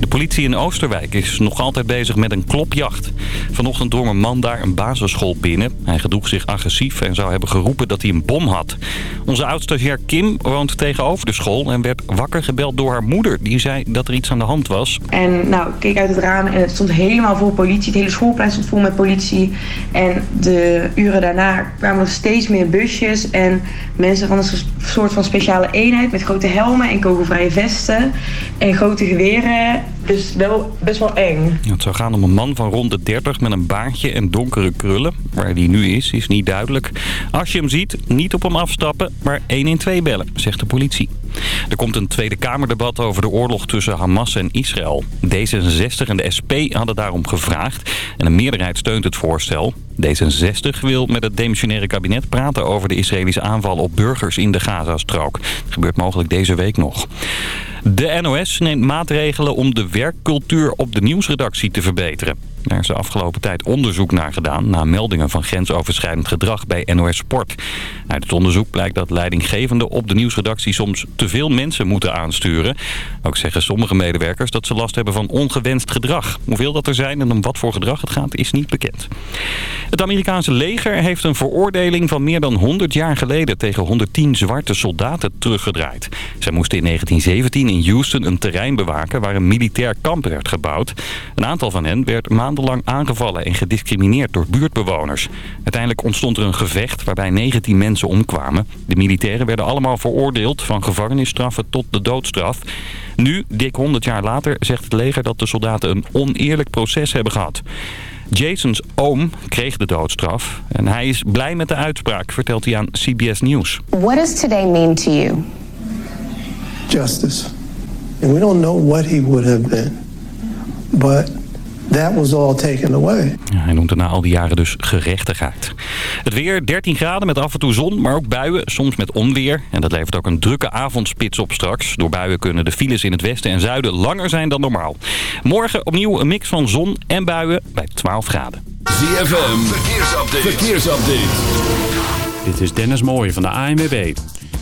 De politie in Oosterwijk is nog altijd bezig met een klopjacht. Vanochtend drong een man daar een basisschool binnen. Hij gedroeg zich agressief en zou hebben geroepen dat hij een bom had. Onze oudstagiair Kim woont tegenover de school en werd wakker gebeld door haar moeder. Die zei dat er iets aan de hand was. En nou, ik keek uit het raam en het stond helemaal vol politie. Het hele schoolplein stond vol met politie. En de uren daarna kwamen er steeds meer busjes en mensen van een soort van speciale eenheid met grote helmen en kogelvrije vesten en grote geweren. Dus wel best wel eng. Het zou gaan om een man van rond de 30 met een baardje en donkere krullen. Waar hij nu is, is niet duidelijk. Als je hem ziet, niet op hem afstappen, maar 112 bellen, zegt de politie. Er komt een Tweede Kamerdebat over de oorlog tussen Hamas en Israël. D66 en de SP hadden daarom gevraagd en een meerderheid steunt het voorstel. D66 wil met het demissionaire kabinet praten over de Israëlische aanval op burgers in de Gazastrook. Dat gebeurt mogelijk deze week nog. De NOS neemt maatregelen om de werkcultuur op de nieuwsredactie te verbeteren. Daar is de afgelopen tijd onderzoek naar gedaan... na meldingen van grensoverschrijdend gedrag bij NOS Sport. Uit het onderzoek blijkt dat leidinggevenden op de nieuwsredactie... soms te veel mensen moeten aansturen. Ook zeggen sommige medewerkers dat ze last hebben van ongewenst gedrag. Hoeveel dat er zijn en om wat voor gedrag het gaat is niet bekend. Het Amerikaanse leger heeft een veroordeling van meer dan 100 jaar geleden... tegen 110 zwarte soldaten teruggedraaid. Zij moesten in 1917 in Houston een terrein bewaken... waar een militair kamp werd gebouwd. Een aantal van hen werd maandenlang aangevallen en gediscrimineerd door buurtbewoners. Uiteindelijk ontstond er een gevecht waarbij 19 mensen omkwamen. De militairen werden allemaal veroordeeld van gevangenisstraffen tot de doodstraf. Nu, dik 100 jaar later, zegt het leger dat de soldaten een oneerlijk proces hebben gehad. Jasons oom kreeg de doodstraf en hij is blij met de uitspraak, vertelt hij aan CBS News. What does today mean to you? Justice. And we don't know what he would have been. But that was all taken away. Ja, hij noemt er na al die jaren dus gerechtigheid. Het weer 13 graden met af en toe zon, maar ook buien, soms met onweer. En dat levert ook een drukke avondspits op straks. Door buien kunnen de files in het westen en zuiden langer zijn dan normaal. Morgen opnieuw een mix van zon en buien bij 12 graden. ZFM, verkeersupdate. verkeersupdate. Dit is Dennis Mooij van de ANWB.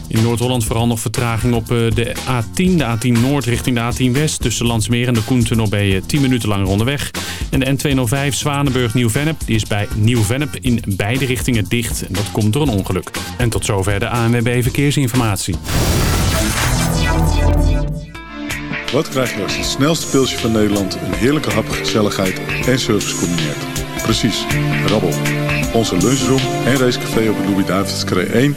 In Noord-Holland vooral nog vertraging op eh, de A10, de A10 Noord richting de A10 West. Tussen Landsmeer en de Koentunnel ben je 10 minuten langer onderweg. En de N205 Zwanenburg-Nieuw-Vennep, is bij Nieuw-Vennep in beide richtingen dicht. En dat komt door een ongeluk. En tot zover de ANWB Verkeersinformatie. Wat krijg je als het snelste pilsje van Nederland een heerlijke hap, gezelligheid en service combineert? Precies, rabbel. Onze lunchroom en racecafé op het Louis-David's 1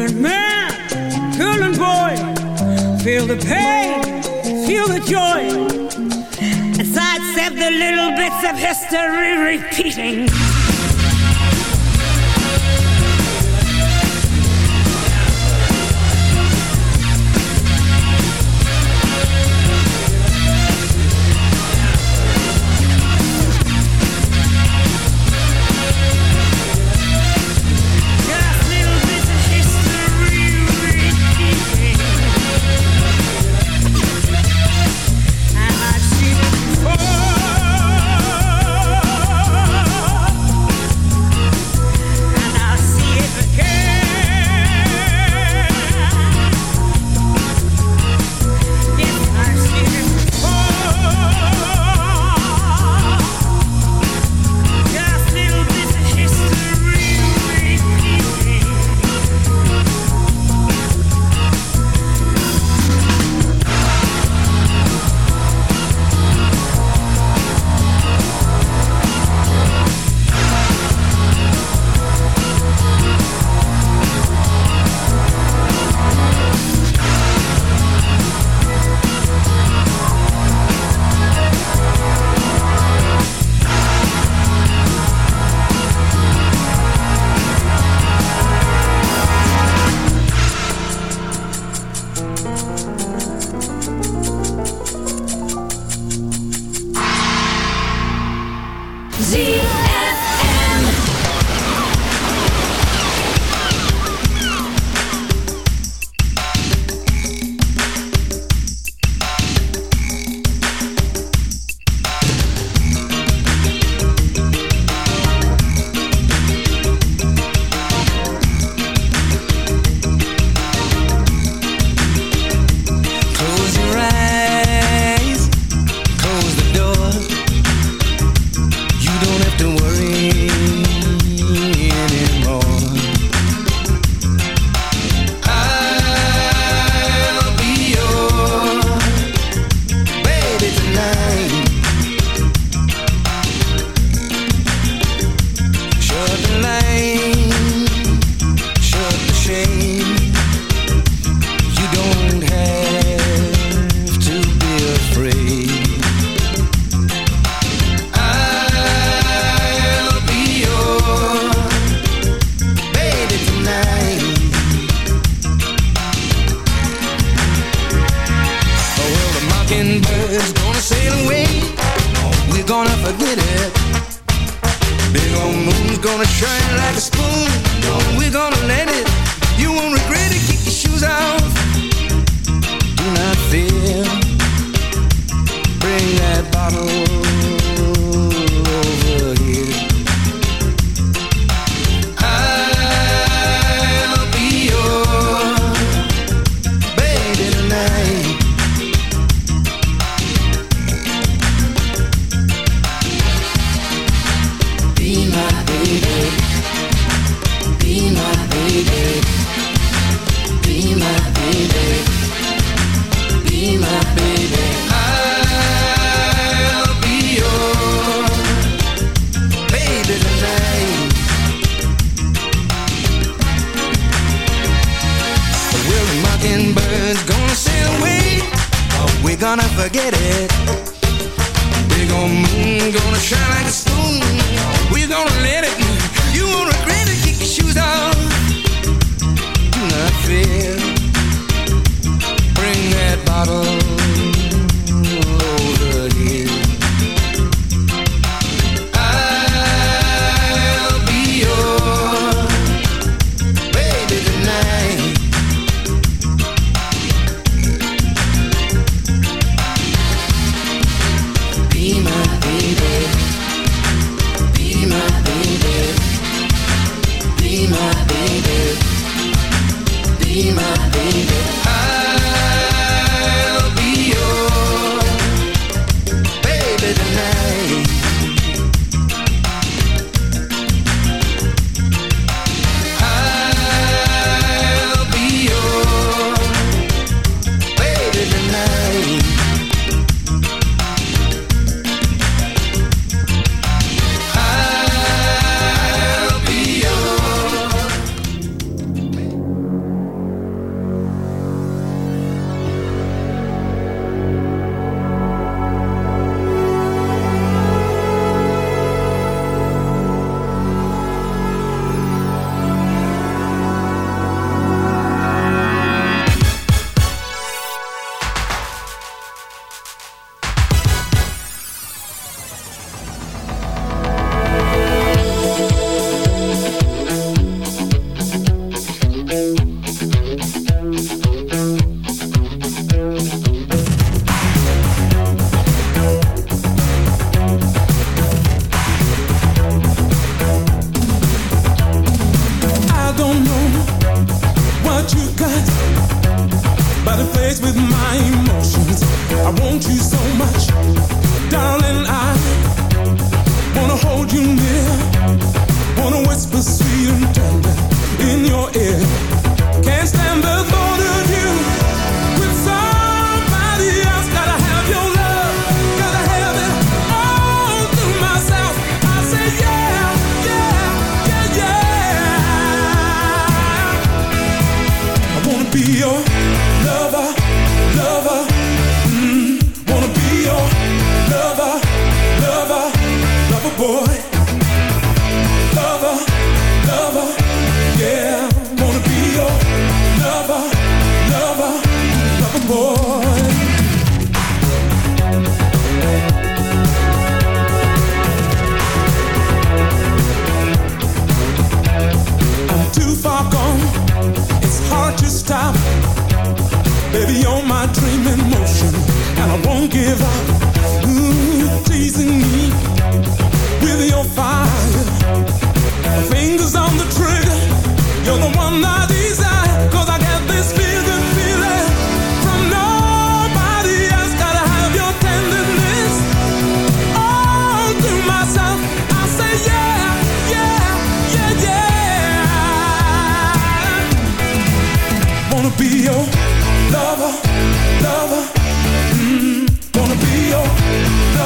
and man, girl, and boy. Feel the pain, feel the joy. Sidestep the little bits of history repeating. get it.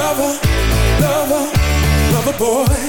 Lover, lover, lover boy.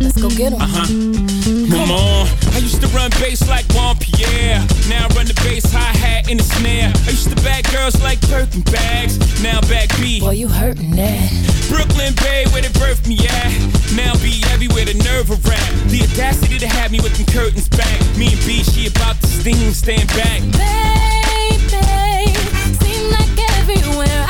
Let's go get 'em. Uh huh. Come on. I used to run bass like Juan Pierre. Now I run the bass hi hat in the snare. I used to bag girls like Birkin bags. Now back B. Boy, you hurting that. Brooklyn Bay, where they birthed me at. Now be everywhere, the nerve of rap. The audacity to have me with them curtains back. Me and B, she about to sting, stand back. Baby, seem like everywhere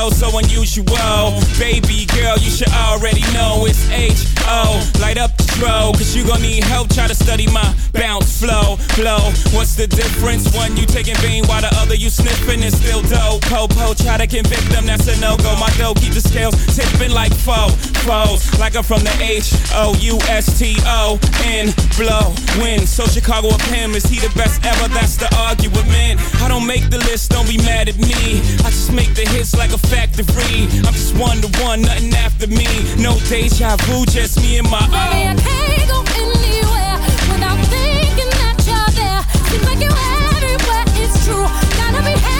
flow so unusual. Baby girl, you should already know it's H-O. Light up the throw, cause you gon' need help. Try to study my bounce flow, flow. What's the difference? One you taking vein while the other you sniffing is still dope. Popo, try to convict them, that's a no-go. My dough keep the scales tipping like foe, foes. Like I'm from the H-O-U-S-T-O-N, blow, win. So Chicago of him, is he the best ever? That's the argument. I don't make the list, don't be mad at me. I just make the hits like a factory. I'm just one to one, nothing after me. No deja vu, just me and my Baby, I oh. can't go anywhere without thinking that you're there. Seems like you're everywhere, it's true. Gotta be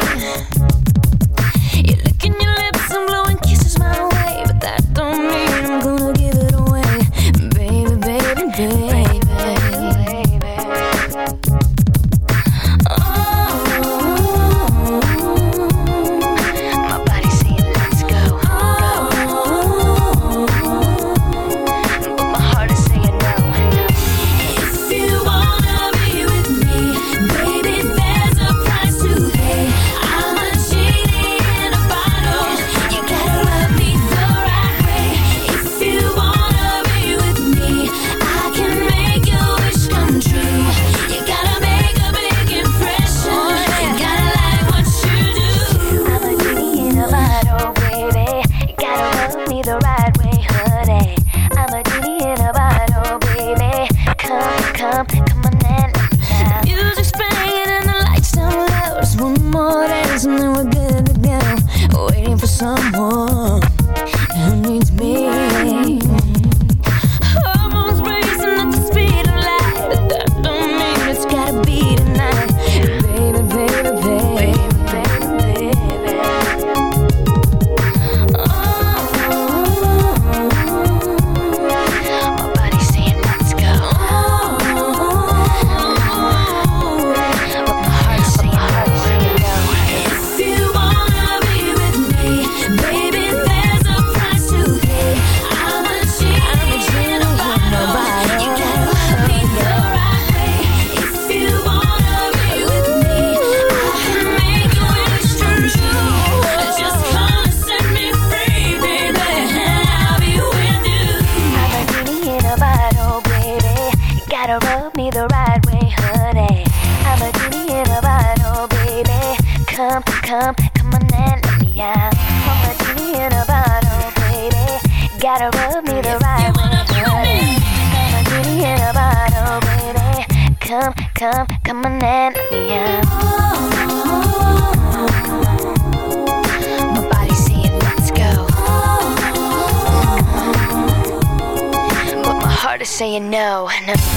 and yeah. saying let's go, but my heart is saying no, no.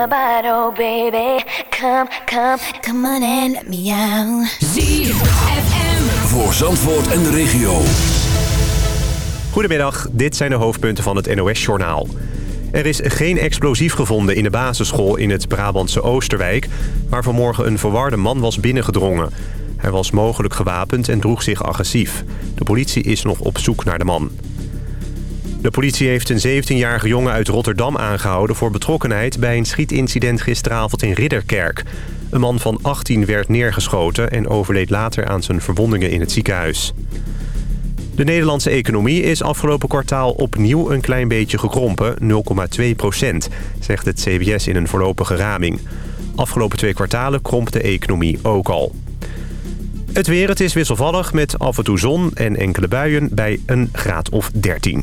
a bottle, baby. Come, come, come on and let me out. ZFM. Voor Zandvoort en de regio. Goedemiddag, dit zijn de hoofdpunten van het NOS-journaal. Er is geen explosief gevonden in de basisschool in het Brabantse Oosterwijk... waar vanmorgen een verwarde man was binnengedrongen. Hij was mogelijk gewapend en droeg zich agressief. De politie is nog op zoek naar de man. De politie heeft een 17-jarige jongen uit Rotterdam aangehouden... voor betrokkenheid bij een schietincident gisteravond in Ridderkerk. Een man van 18 werd neergeschoten en overleed later aan zijn verwondingen in het ziekenhuis. De Nederlandse economie is afgelopen kwartaal opnieuw een klein beetje gekrompen, 0,2 procent, zegt het CBS in een voorlopige raming. Afgelopen twee kwartalen krompt de economie ook al. Het weer, het is wisselvallig met af en toe zon en enkele buien bij een graad of 13.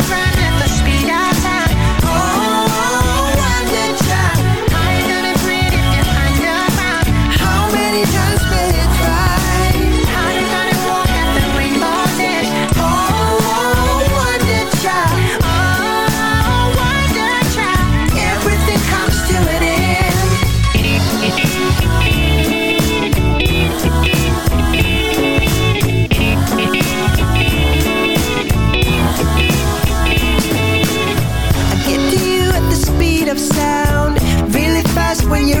when you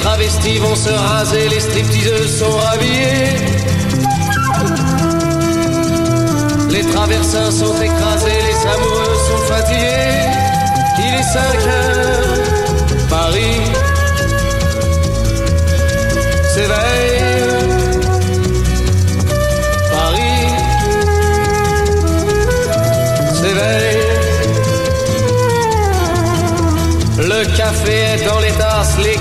Travestis vont se raser, les stripteaseuses sont rhabillées. Les traversins sont écrasés, les amoureux sont fatigués. Il est 5 heures, Paris s'éveille. Paris s'éveille. Le café est dans les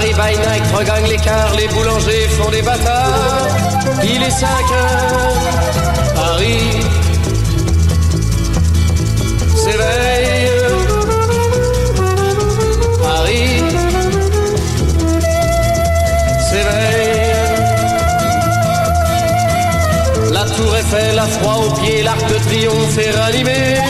Paris by night regagne l'écart, les boulangers font des bâtards. Il est 5 heures, Paris s'éveille. Paris s'éveille. La tour Eiffel a froid aux pieds, l'arc de triomphe est ranimé.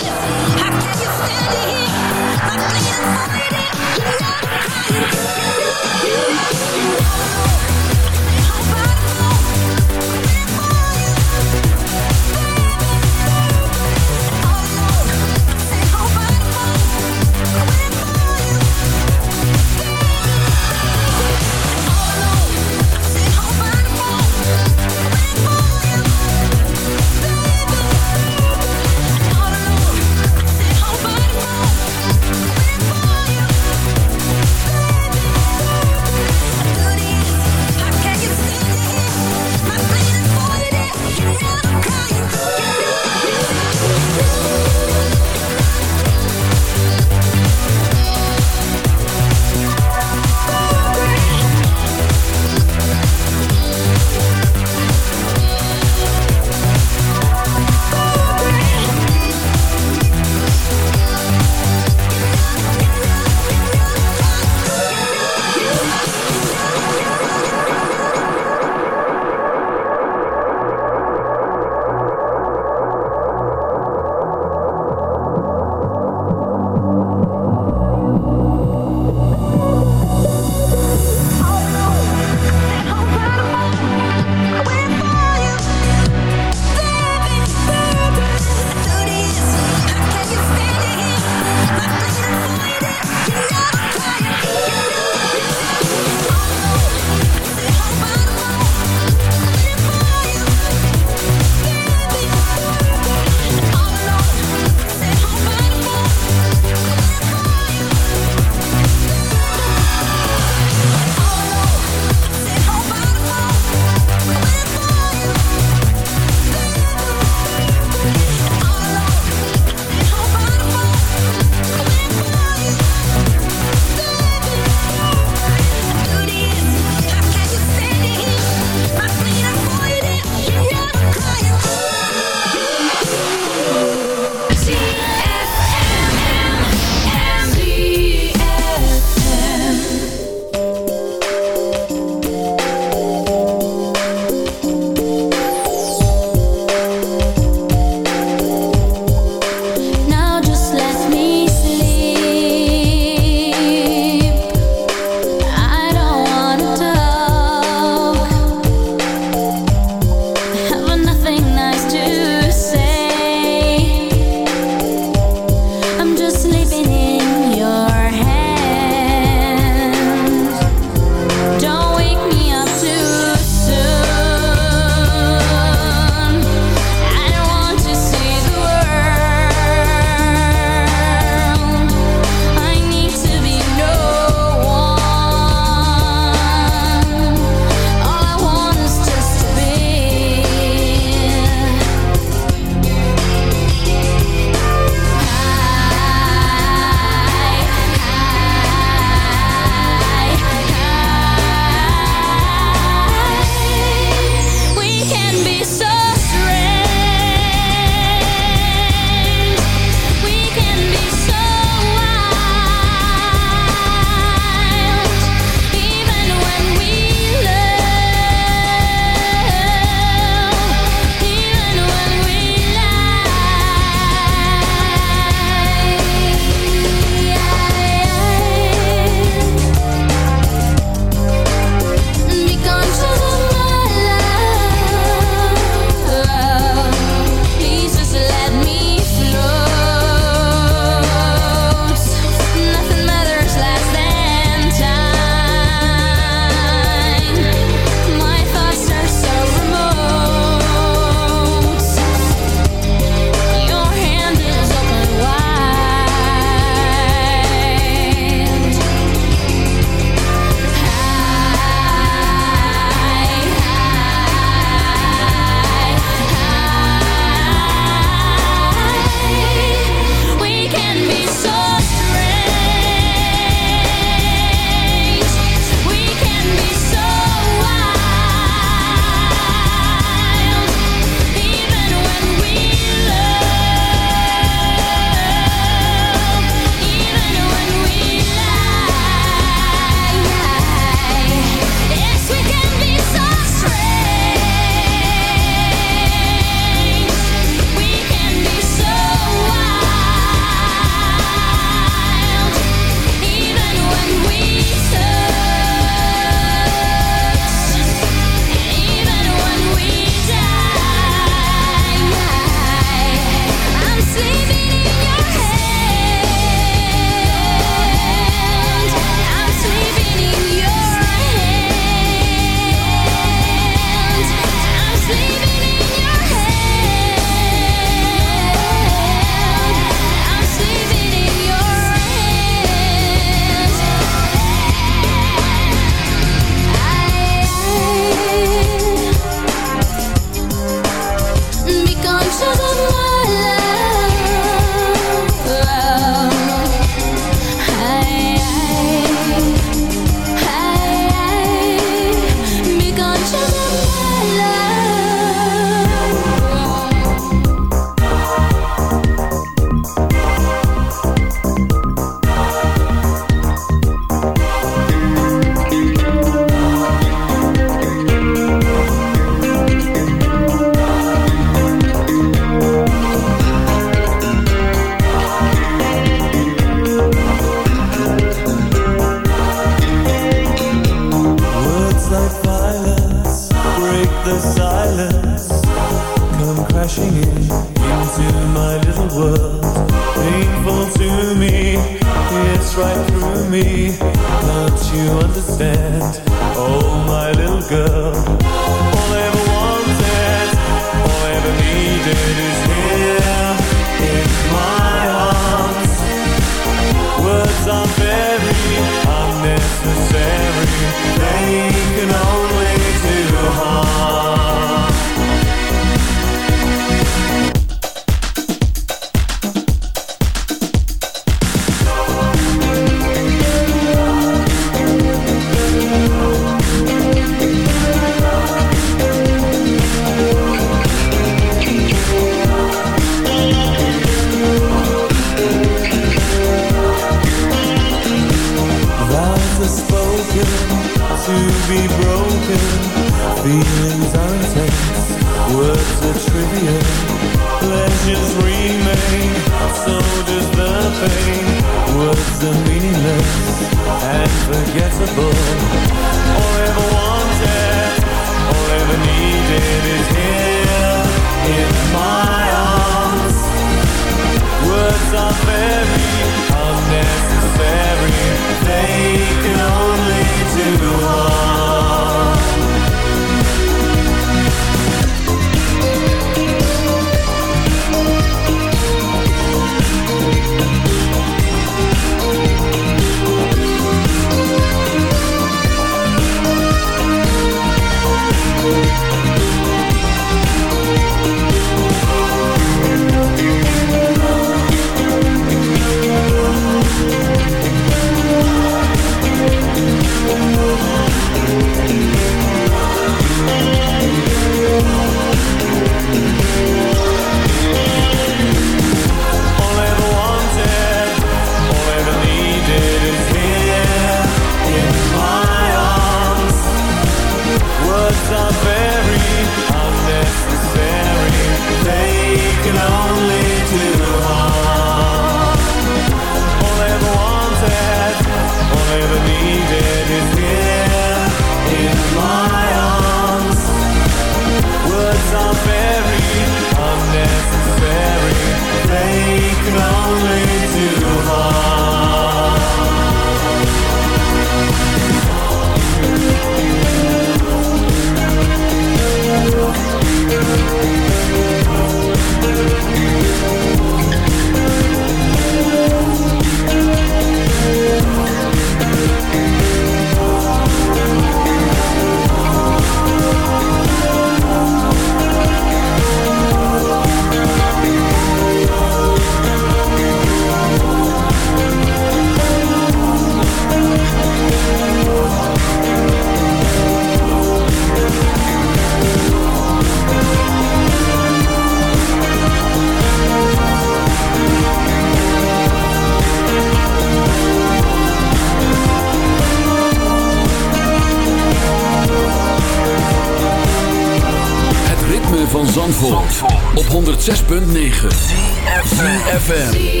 106.9 FM.